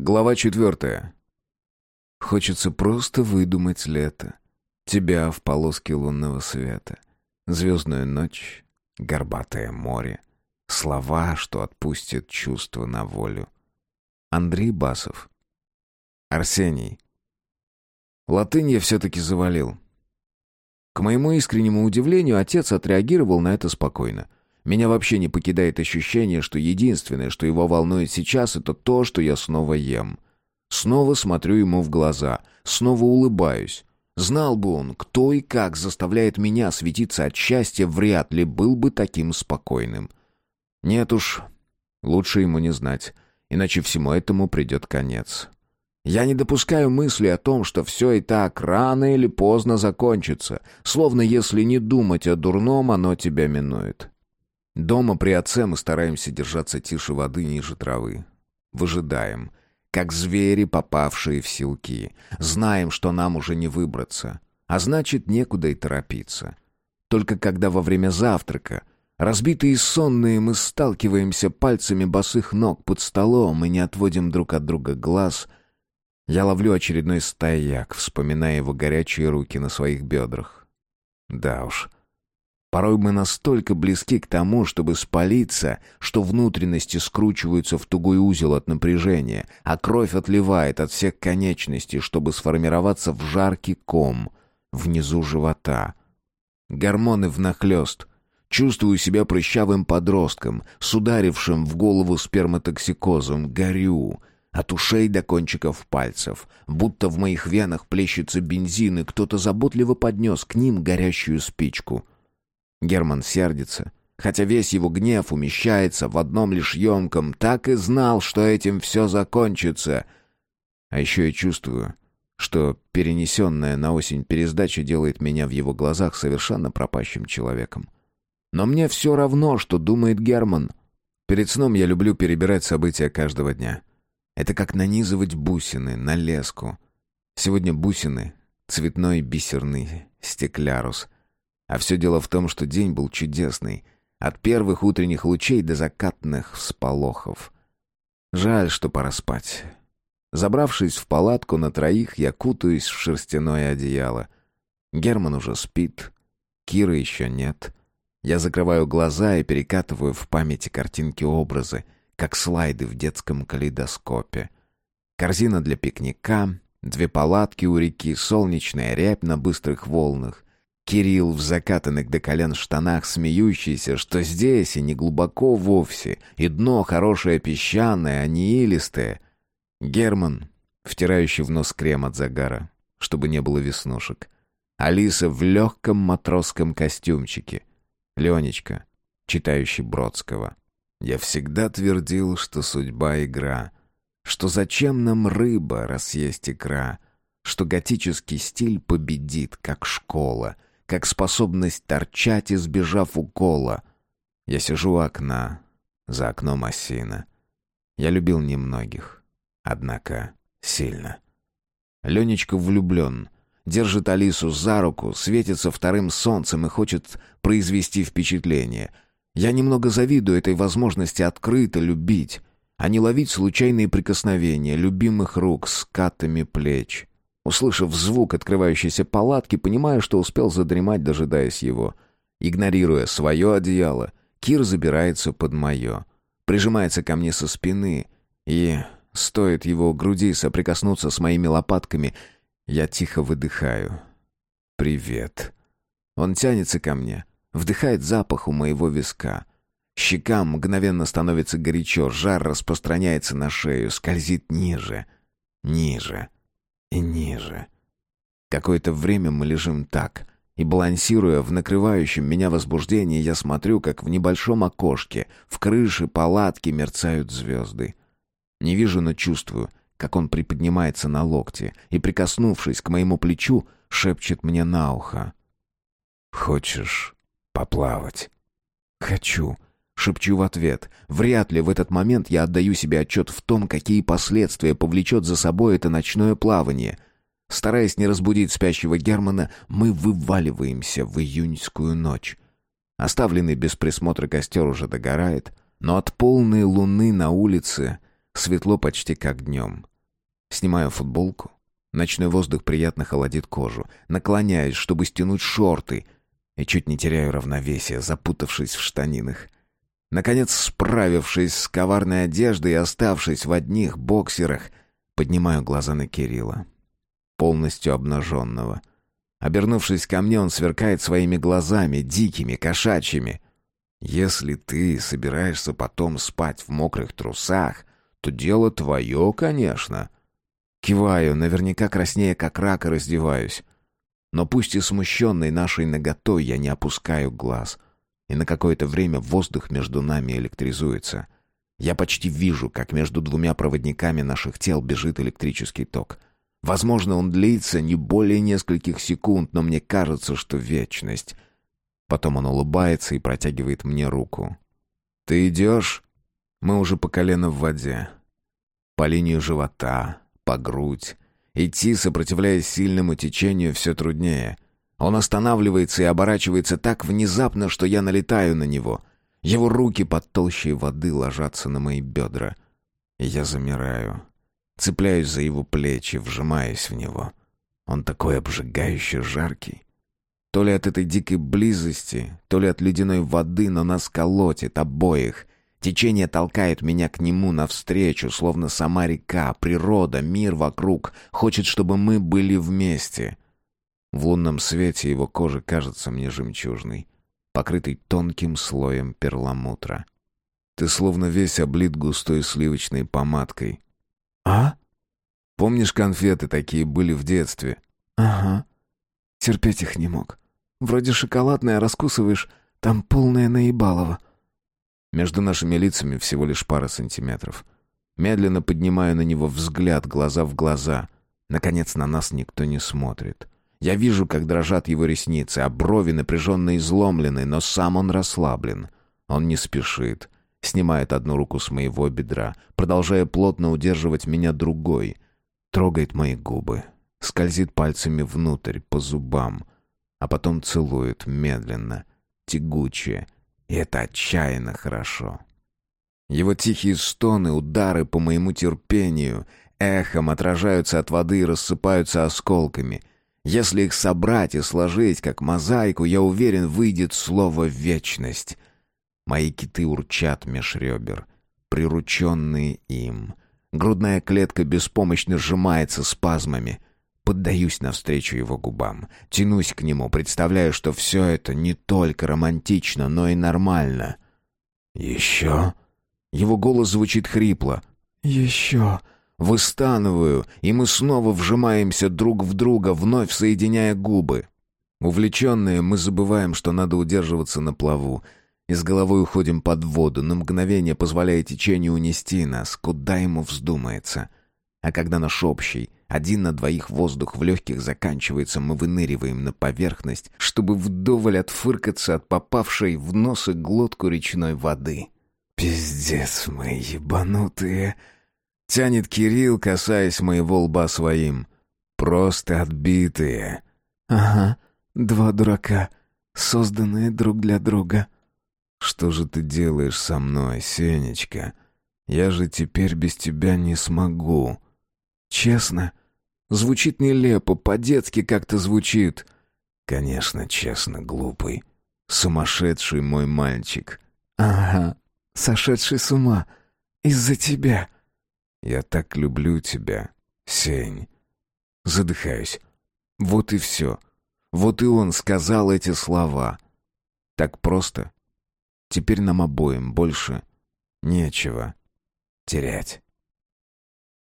Глава четвертая. Хочется просто выдумать лето. Тебя в полоске лунного света. Звездную ночь, горбатое море. Слова, что отпустят чувства на волю. Андрей Басов. Арсений. Латынь я все-таки завалил. К моему искреннему удивлению, отец отреагировал на это спокойно. Меня вообще не покидает ощущение, что единственное, что его волнует сейчас, это то, что я снова ем. Снова смотрю ему в глаза, снова улыбаюсь. Знал бы он, кто и как заставляет меня светиться от счастья, вряд ли был бы таким спокойным. Нет уж, лучше ему не знать, иначе всему этому придет конец. Я не допускаю мысли о том, что все и так рано или поздно закончится, словно если не думать о дурном, оно тебя минует. Дома при отце мы стараемся держаться тише воды ниже травы. Выжидаем, как звери, попавшие в силки. Знаем, что нам уже не выбраться, а значит, некуда и торопиться. Только когда во время завтрака, разбитые и сонные, мы сталкиваемся пальцами босых ног под столом и не отводим друг от друга глаз, я ловлю очередной стояк, вспоминая его горячие руки на своих бедрах. Да уж, Порой мы настолько близки к тому, чтобы спалиться, что внутренности скручиваются в тугой узел от напряжения, а кровь отливает от всех конечностей, чтобы сформироваться в жаркий ком внизу живота. Гормоны внахлёст. Чувствую себя прыщавым подростком, с ударившим в голову сперматоксикозом, горю, от ушей до кончиков пальцев, будто в моих венах плещется бензин, и кто-то заботливо поднес к ним горящую спичку — Герман сердится, хотя весь его гнев умещается в одном лишь емком, так и знал, что этим все закончится. А еще я чувствую, что перенесенная на осень пересдача делает меня в его глазах совершенно пропащим человеком. Но мне все равно, что думает Герман. Перед сном я люблю перебирать события каждого дня. Это как нанизывать бусины на леску. Сегодня бусины, цветной бисерный стеклярус — а все дело в том, что день был чудесный. От первых утренних лучей до закатных всполохов. Жаль, что пора спать. Забравшись в палатку на троих, я кутаюсь в шерстяное одеяло. Герман уже спит. Киры еще нет. Я закрываю глаза и перекатываю в памяти картинки-образы, как слайды в детском калейдоскопе. Корзина для пикника, две палатки у реки, солнечная рябь на быстрых волнах, Кирилл в закатанных до колен штанах, смеющийся, что здесь и не глубоко вовсе, и дно хорошее песчаное, а не илистое. Герман, втирающий в нос крем от загара, чтобы не было веснушек. Алиса в легком матросском костюмчике. Ленечка, читающий Бродского. Я всегда твердил, что судьба — игра, что зачем нам рыба, раз есть икра, что готический стиль победит, как школа — как способность торчать, избежав укола. Я сижу у окна, за окном осина. Я любил немногих, однако сильно. Ленечка влюблен, держит Алису за руку, светится вторым солнцем и хочет произвести впечатление. Я немного завидую этой возможности открыто любить, а не ловить случайные прикосновения любимых рук с катами плеч. Услышав звук открывающейся палатки, понимаю, что успел задремать, дожидаясь его. Игнорируя свое одеяло, Кир забирается под мое. Прижимается ко мне со спины, и, стоит его груди соприкоснуться с моими лопатками, я тихо выдыхаю. «Привет». Он тянется ко мне, вдыхает запах у моего виска. Щекам мгновенно становится горячо, жар распространяется на шею, скользит ниже, ниже и ниже. Какое-то время мы лежим так, и, балансируя в накрывающем меня возбуждении, я смотрю, как в небольшом окошке в крыше палатки мерцают звезды. Не вижу, но чувствую, как он приподнимается на локте и, прикоснувшись к моему плечу, шепчет мне на ухо. «Хочешь поплавать?» «Хочу», Шепчу в ответ. Вряд ли в этот момент я отдаю себе отчет в том, какие последствия повлечет за собой это ночное плавание. Стараясь не разбудить спящего Германа, мы вываливаемся в июньскую ночь. Оставленный без присмотра костер уже догорает, но от полной луны на улице Светло почти как днем. Снимаю футболку. Ночной воздух приятно холодит кожу. Наклоняюсь, чтобы стянуть шорты. И чуть не теряю равновесие, запутавшись в штанинах. Наконец, справившись с коварной одеждой и оставшись в одних боксерах, поднимаю глаза на Кирилла. Полностью обнаженного. Обернувшись ко мне, он сверкает своими глазами, дикими, кошачьими. «Если ты собираешься потом спать в мокрых трусах, то дело твое, конечно». Киваю, наверняка краснея как рак и раздеваюсь. Но пусть и смущенный нашей наготой, я не опускаю глаз. И на какое-то время воздух между нами электризуется. Я почти вижу, как между двумя проводниками наших тел бежит электрический ток. Возможно, он длится не более нескольких секунд, но мне кажется, что вечность. Потом он улыбается и протягивает мне руку. «Ты идешь?» Мы уже по колено в воде. По линию живота, по грудь. Идти, сопротивляясь сильному течению, все труднее. Он останавливается и оборачивается так внезапно, что я налетаю на него. Его руки под толщей воды ложатся на мои бедра. Я замираю. Цепляюсь за его плечи, вжимаясь в него. Он такой обжигающе жаркий. То ли от этой дикой близости, то ли от ледяной воды, но нас колотит обоих. Течение толкает меня к нему навстречу, словно сама река, природа, мир вокруг хочет, чтобы мы были вместе. В лунном свете его кожа кажется мне жемчужной, покрытой тонким слоем перламутра. Ты словно весь облит густой сливочной помадкой. «А?» Помнишь, конфеты такие были в детстве? «Ага. Терпеть их не мог. Вроде шоколадное раскусываешь, там полное наебалово». Между нашими лицами всего лишь пара сантиметров. Медленно поднимаю на него взгляд, глаза в глаза. Наконец на нас никто не смотрит. Я вижу, как дрожат его ресницы, а брови напряженно изломлены, но сам он расслаблен. Он не спешит. Снимает одну руку с моего бедра, продолжая плотно удерживать меня другой. Трогает мои губы. Скользит пальцами внутрь, по зубам. А потом целует медленно, тягуче, и это отчаянно хорошо. Его тихие стоны, удары по моему терпению, эхом отражаются от воды и рассыпаются осколками. Если их собрать и сложить, как мозаику, я уверен, выйдет слово «вечность». Мои киты урчат меж ребер, прирученные им. Грудная клетка беспомощно сжимается спазмами. Поддаюсь навстречу его губам. Тянусь к нему, представляя, что все это не только романтично, но и нормально. «Еще?» Его голос звучит хрипло. «Еще?» Выстанываю, и мы снова вжимаемся друг в друга, вновь соединяя губы. Увлеченные, мы забываем, что надо удерживаться на плаву, и с головой уходим под воду, на мгновение позволяя течению унести нас, куда ему вздумается. А когда наш общий, один на двоих воздух в легких заканчивается, мы выныриваем на поверхность, чтобы вдоволь отфыркаться от попавшей в нос и глотку речной воды. «Пиздец мы ебанутые!» Тянет Кирилл, касаясь моего лба своим. «Просто отбитые!» «Ага, два дурака, созданные друг для друга». «Что же ты делаешь со мной, Сенечка? Я же теперь без тебя не смогу». «Честно?» Звучит нелепо, по-детски как-то звучит. Конечно, честно, глупый. Сумасшедший мой мальчик. Ага, сошедший с ума. Из-за тебя. Я так люблю тебя, Сень. Задыхаюсь. Вот и все. Вот и он сказал эти слова. Так просто. Теперь нам обоим больше нечего терять.